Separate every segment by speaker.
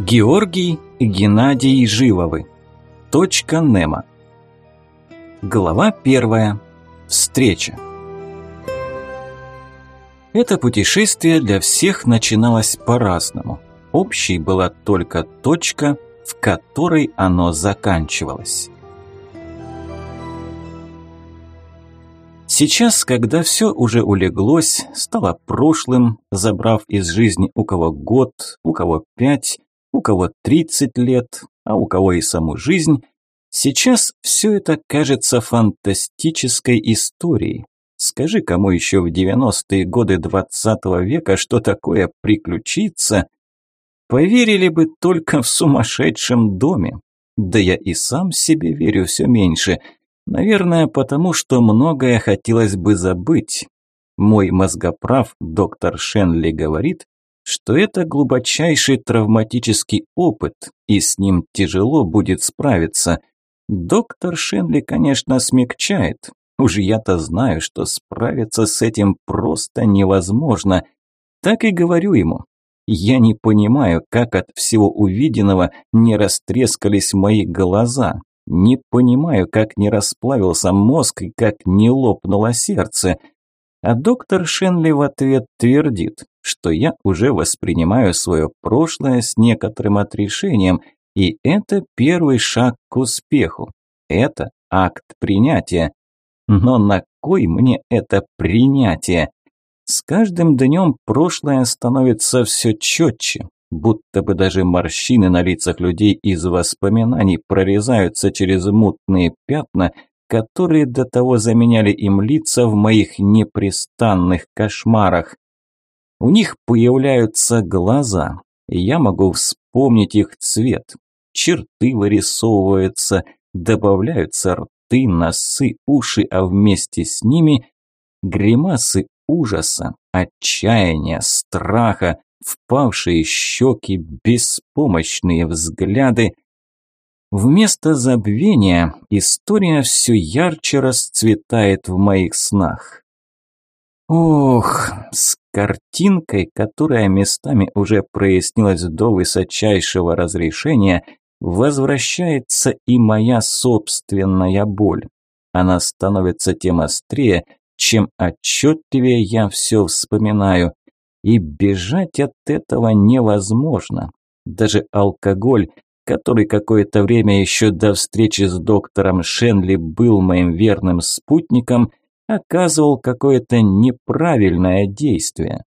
Speaker 1: Георгий Геннадий Живовы. Точка Немо. Глава первая. Встреча. Это путешествие для всех начиналось по-разному. Общей была только точка, в которой оно заканчивалось. Сейчас, когда все уже улеглось, стало прошлым, забрав из жизни у кого год, у кого пять, у кого 30 лет, а у кого и саму жизнь, сейчас все это кажется фантастической историей. Скажи, кому еще в 90-е годы 20 -го века что такое приключится, поверили бы только в сумасшедшем доме. Да я и сам себе верю все меньше. Наверное, потому что многое хотелось бы забыть. Мой мозгоправ доктор Шенли говорит, что это глубочайший травматический опыт, и с ним тяжело будет справиться. Доктор Шенли, конечно, смягчает. Уж я-то знаю, что справиться с этим просто невозможно. Так и говорю ему. Я не понимаю, как от всего увиденного не растрескались мои глаза. Не понимаю, как не расплавился мозг и как не лопнуло сердце. А доктор Шенли в ответ твердит, что я уже воспринимаю свое прошлое с некоторым отрешением, и это первый шаг к успеху. Это акт принятия. Но на кой мне это принятие? С каждым днем прошлое становится все четче, будто бы даже морщины на лицах людей из воспоминаний прорезаются через мутные пятна – которые до того заменяли им лица в моих непрестанных кошмарах. У них появляются глаза, я могу вспомнить их цвет. Черты вырисовываются, добавляются рты, носы, уши, а вместе с ними гримасы ужаса, отчаяния, страха, впавшие щеки, беспомощные взгляды, Вместо забвения история все ярче расцветает в моих снах. Ох, с картинкой, которая местами уже прояснилась до высочайшего разрешения, возвращается и моя собственная боль. Она становится тем острее, чем отчетливее я все вспоминаю. И бежать от этого невозможно. Даже алкоголь который какое-то время еще до встречи с доктором Шенли был моим верным спутником, оказывал какое-то неправильное действие.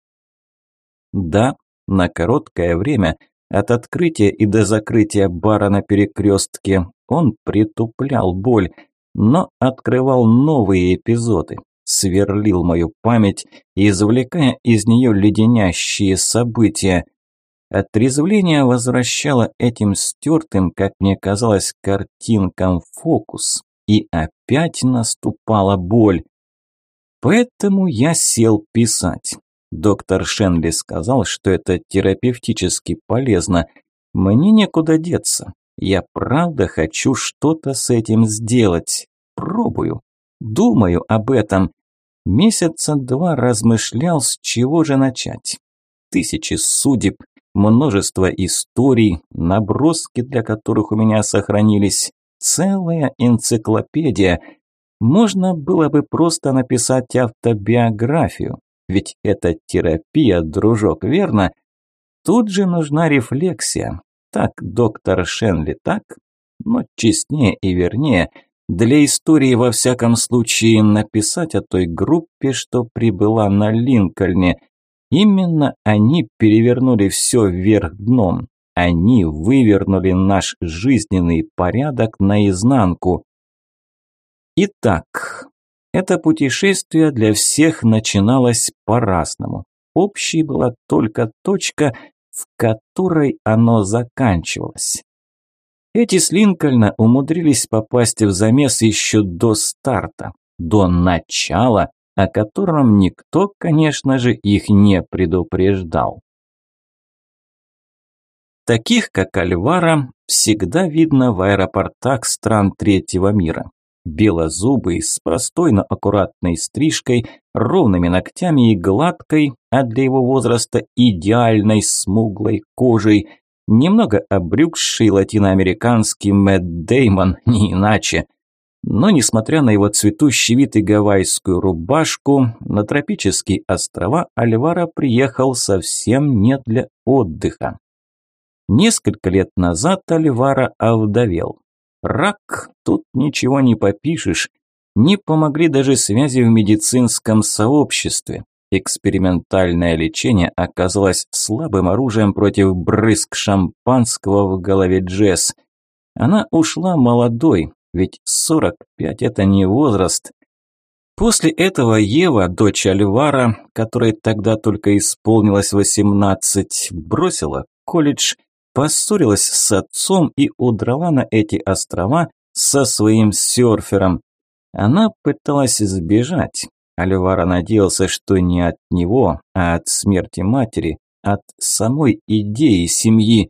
Speaker 1: Да, на короткое время, от открытия и до закрытия бара на перекрестке, он притуплял боль, но открывал новые эпизоды, сверлил мою память, извлекая из нее леденящие события, Отрезвление возвращало этим стертым, как мне казалось, картинкам фокус, и опять наступала боль. Поэтому я сел писать. Доктор Шенли сказал, что это терапевтически полезно. Мне некуда деться. Я правда хочу что-то с этим сделать. Пробую. Думаю об этом. Месяца два размышлял, с чего же начать. Тысячи судеб, множество историй, наброски для которых у меня сохранились, целая энциклопедия. Можно было бы просто написать автобиографию, ведь это терапия, дружок, верно? Тут же нужна рефлексия. Так, доктор Шенли, так? Но честнее и вернее, для истории во всяком случае написать о той группе, что прибыла на Линкольне – Именно они перевернули все вверх дном. Они вывернули наш жизненный порядок наизнанку. Итак, это путешествие для всех начиналось по-разному. Общей была только точка, в которой оно заканчивалось. Эти с Линкольна умудрились попасть в замес еще до старта, до начала о котором никто, конечно же, их не предупреждал. Таких, как Альвара, всегда видно в аэропортах стран третьего мира. Белозубый, с простой, но аккуратной стрижкой, ровными ногтями и гладкой, а для его возраста идеальной смуглой кожей, немного обрюкший латиноамериканский Мэтт Деймон, не иначе. Но, несмотря на его цветущий вид и гавайскую рубашку, на тропические острова Альвара приехал совсем не для отдыха. Несколько лет назад Альвара овдовел. Рак, тут ничего не попишешь. Не помогли даже связи в медицинском сообществе. Экспериментальное лечение оказалось слабым оружием против брызг шампанского в голове Джесс. Она ушла молодой, ведь 45 – это не возраст. После этого Ева, дочь Альвара, которой тогда только исполнилось 18, бросила колледж, поссорилась с отцом и удрала на эти острова со своим серфером. Она пыталась сбежать. Альвара надеялся, что не от него, а от смерти матери, от самой идеи семьи.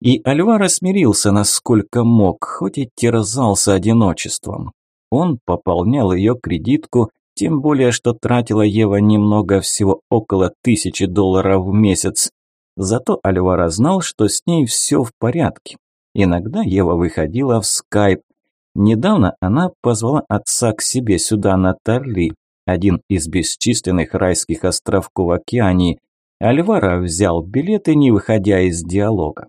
Speaker 1: И Альвара смирился насколько мог, хоть и терзался одиночеством. Он пополнял ее кредитку, тем более, что тратила Ева немного, всего около тысячи долларов в месяц. Зато Альвара знал, что с ней все в порядке. Иногда Ева выходила в скайп. Недавно она позвала отца к себе сюда на Тарли, один из бесчисленных райских островков в океане. Альвара взял билеты, не выходя из диалога.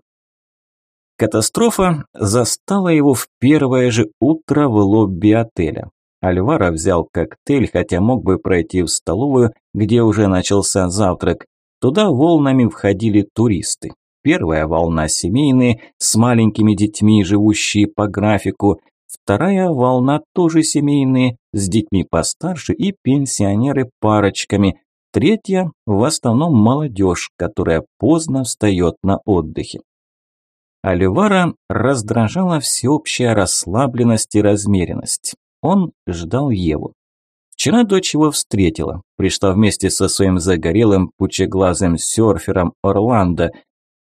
Speaker 1: Катастрофа застала его в первое же утро в лобби отеля. Альвара взял коктейль, хотя мог бы пройти в столовую, где уже начался завтрак. Туда волнами входили туристы. Первая волна семейные, с маленькими детьми, живущие по графику. Вторая волна тоже семейные, с детьми постарше и пенсионеры парочками. Третья – в основном молодежь, которая поздно встает на отдыхе. Оливара раздражала всеобщая расслабленность и размеренность. Он ждал Еву. Вчера дочь его встретила, пришла вместе со своим загорелым пучеглазым серфером Орландо.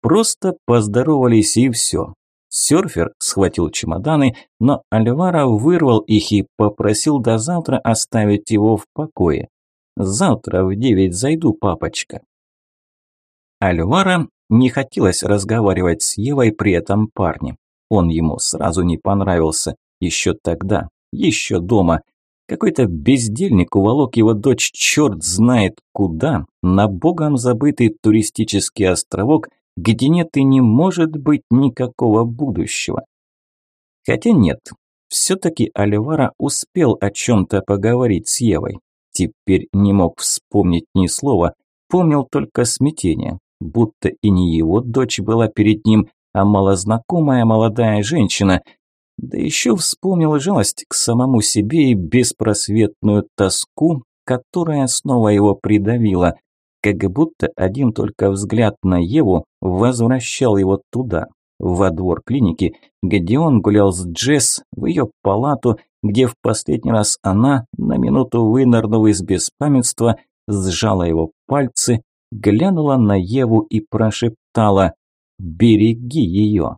Speaker 1: Просто поздоровались и все. Серфер схватил чемоданы, но Альвара вырвал их и попросил до завтра оставить его в покое. «Завтра в девять зайду, папочка». Альвара не хотелось разговаривать с Евой при этом парне. Он ему сразу не понравился. Еще тогда, еще дома. Какой-то бездельник уволок его дочь черт знает куда, на богом забытый туристический островок, где нет и не может быть никакого будущего. Хотя нет, все-таки Альвара успел о чем-то поговорить с Евой. Теперь не мог вспомнить ни слова, помнил только смятение будто и не его дочь была перед ним, а малознакомая молодая женщина. Да еще вспомнил жалость к самому себе и беспросветную тоску, которая снова его придавила, как будто один только взгляд на Еву возвращал его туда, во двор клиники, где он гулял с Джесс, в ее палату, где в последний раз она, на минуту вынырнув из беспамятства, сжала его пальцы, глянула на Еву и прошептала «Береги ее».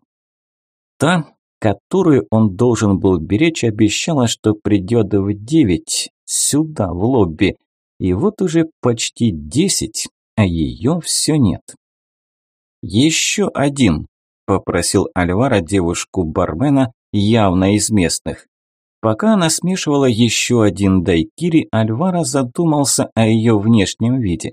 Speaker 1: Та, которую он должен был беречь, обещала, что придет в девять, сюда, в лобби. И вот уже почти десять, а ее все нет. «Еще один», – попросил Альвара девушку-бармена, явно из местных. Пока она смешивала еще один дайкири, Альвара задумался о ее внешнем виде.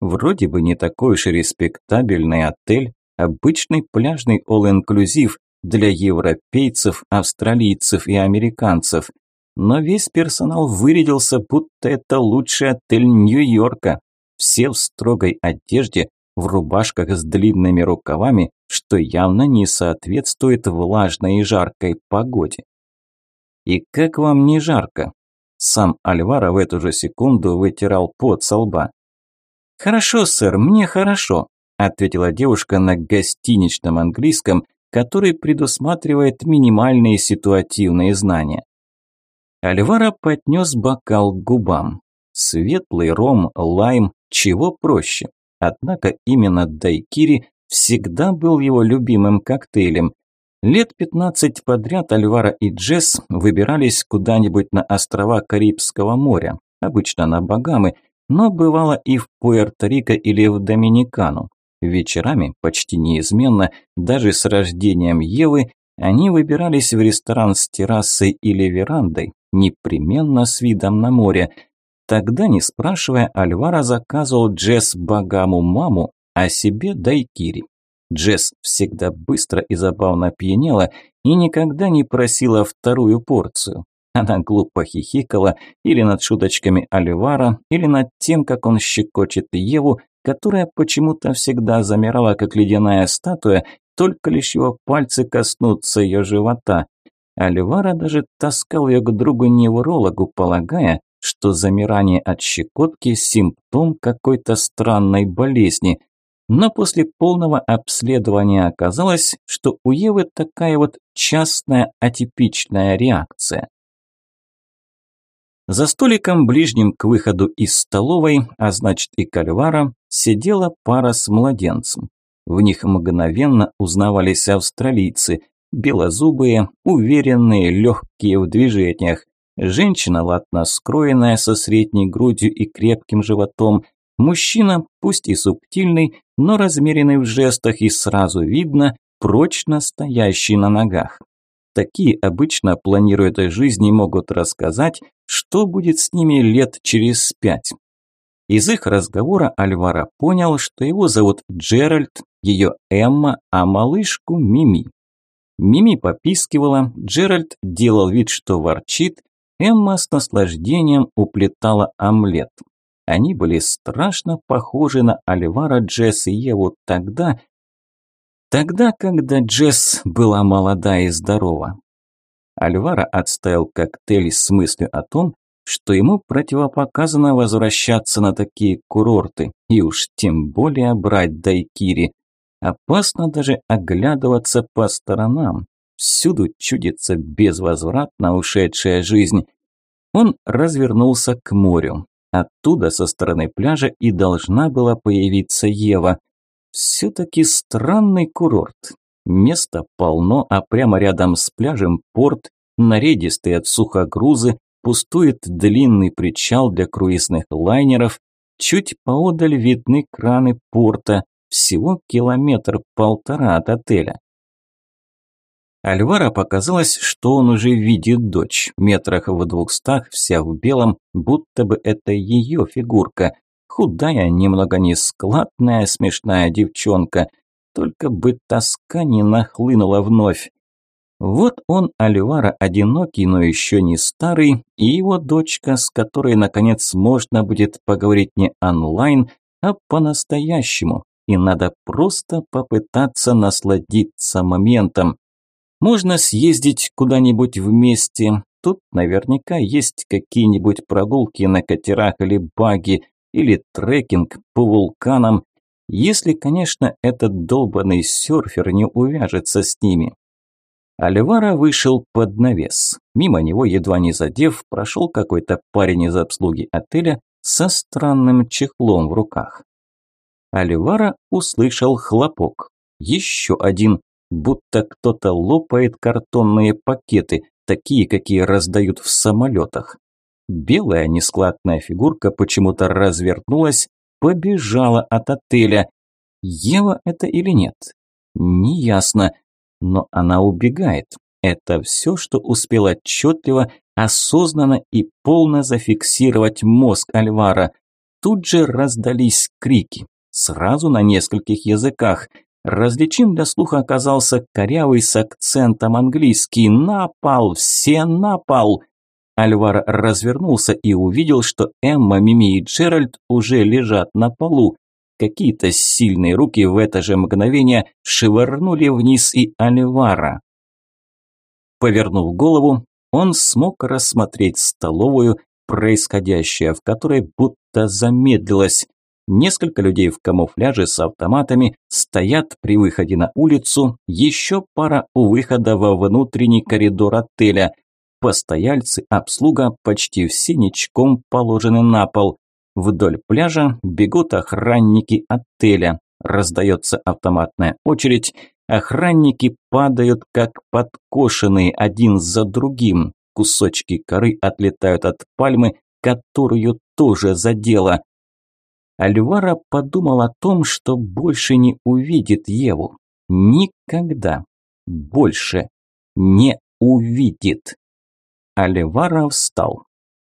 Speaker 1: Вроде бы не такой уж и респектабельный отель, обычный пляжный all-inclusive для европейцев, австралийцев и американцев. Но весь персонал вырядился, будто это лучший отель Нью-Йорка. Все в строгой одежде, в рубашках с длинными рукавами, что явно не соответствует влажной и жаркой погоде. «И как вам не жарко?» Сам Альвара в эту же секунду вытирал пот со лба. «Хорошо, сэр, мне хорошо», – ответила девушка на гостиничном английском, который предусматривает минимальные ситуативные знания. Альвара поднес бокал к губам. Светлый ром, лайм, чего проще. Однако именно дайкири всегда был его любимым коктейлем. Лет 15 подряд Альвара и Джесс выбирались куда-нибудь на острова Карибского моря, обычно на Багамы, но бывало и в Пуэрто-Рико или в Доминикану. Вечерами, почти неизменно, даже с рождением Евы, они выбирались в ресторан с террасой или верандой, непременно с видом на море. Тогда, не спрашивая, Альвара заказывал Джесс Багаму маму, а себе дайкири. Джесс всегда быстро и забавно пьянела и никогда не просила вторую порцию. Она глупо хихикала или над шуточками Альвара, или над тем, как он щекочет Еву, которая почему-то всегда замирала, как ледяная статуя, только лишь его пальцы коснутся ее живота. Альвара даже таскал ее к другу-неврологу, полагая, что замирание от щекотки – симптом какой-то странной болезни. Но после полного обследования оказалось, что у Евы такая вот частная атипичная реакция. За столиком, ближним к выходу из столовой, а значит и кальвара, сидела пара с младенцем. В них мгновенно узнавались австралийцы, белозубые, уверенные, легкие в движениях. Женщина ладно скроенная, со средней грудью и крепким животом. Мужчина, пусть и субтильный, но размеренный в жестах и сразу видно, прочно стоящий на ногах. Такие обычно, планируют жизнь, и могут рассказать, что будет с ними лет через пять. Из их разговора Альвара понял, что его зовут Джеральд, ее Эмма, а малышку Мими. Мими попискивала, Джеральд делал вид, что ворчит, Эмма с наслаждением уплетала омлет. Они были страшно похожи на Альвара, Джесс и Еву тогда, тогда, когда Джесс была молода и здорова. Альвара отставил коктейль с мыслью о том, что ему противопоказано возвращаться на такие курорты, и уж тем более брать дайкири. Опасно даже оглядываться по сторонам. Всюду чудится безвозвратно ушедшая жизнь. Он развернулся к морю. Оттуда, со стороны пляжа, и должна была появиться Ева. Все-таки странный курорт. Места полно, а прямо рядом с пляжем порт, наредистые от сухогрузы, пустует длинный причал для круизных лайнеров, чуть поодаль видны краны порта, всего километр-полтора от отеля. Альвара показалось, что он уже видит дочь, метрах в двухстах, вся в белом, будто бы это ее фигурка. Худая, немного нескладная, смешная девчонка. Только бы тоска не нахлынула вновь. Вот он, Альвара, одинокий, но еще не старый, и его дочка, с которой, наконец, можно будет поговорить не онлайн, а по-настоящему, и надо просто попытаться насладиться моментом. Можно съездить куда-нибудь вместе, тут наверняка есть какие-нибудь прогулки на катерах или баги, или трекинг по вулканам, если, конечно, этот долбанный серфер не увяжется с ними. Альвара вышел под навес. Мимо него, едва не задев, прошел какой-то парень из обслуги отеля со странным чехлом в руках. Альвара услышал хлопок. Еще один, будто кто-то лопает картонные пакеты, такие, какие раздают в самолетах. Белая нескладная фигурка почему-то развернулась, побежала от отеля. Ева это или нет? Неясно но она убегает. Это все, что успел отчетливо, осознанно и полно зафиксировать мозг Альвара. Тут же раздались крики, сразу на нескольких языках. Различим для слуха оказался корявый с акцентом английский «Напал! Все напал!» Альвар развернулся и увидел, что Эмма, Мими и Джеральд уже лежат на полу. Какие-то сильные руки в это же мгновение швырнули вниз и Альвара. Повернув голову, он смог рассмотреть столовую, происходящее в которой будто замедлилось. Несколько людей в камуфляже с автоматами стоят при выходе на улицу, еще пара у выхода во внутренний коридор отеля. Постояльцы, обслуга почти все ничком положены на пол. Вдоль пляжа бегут охранники отеля. Раздается автоматная очередь. Охранники падают, как подкошенные один за другим. Кусочки коры отлетают от пальмы, которую тоже задело. Альвара подумал о том, что больше не увидит Еву. Никогда. Больше не увидит. Альвара встал.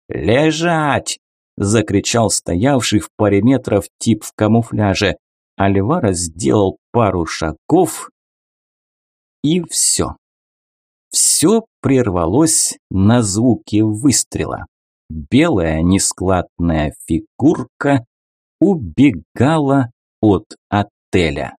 Speaker 1: «Лежать!» – закричал стоявший в паре метров тип в камуфляже. Альвара сделал пару шагов, и все. Все прервалось на звуки выстрела. Белая нескладная фигурка убегала от отеля.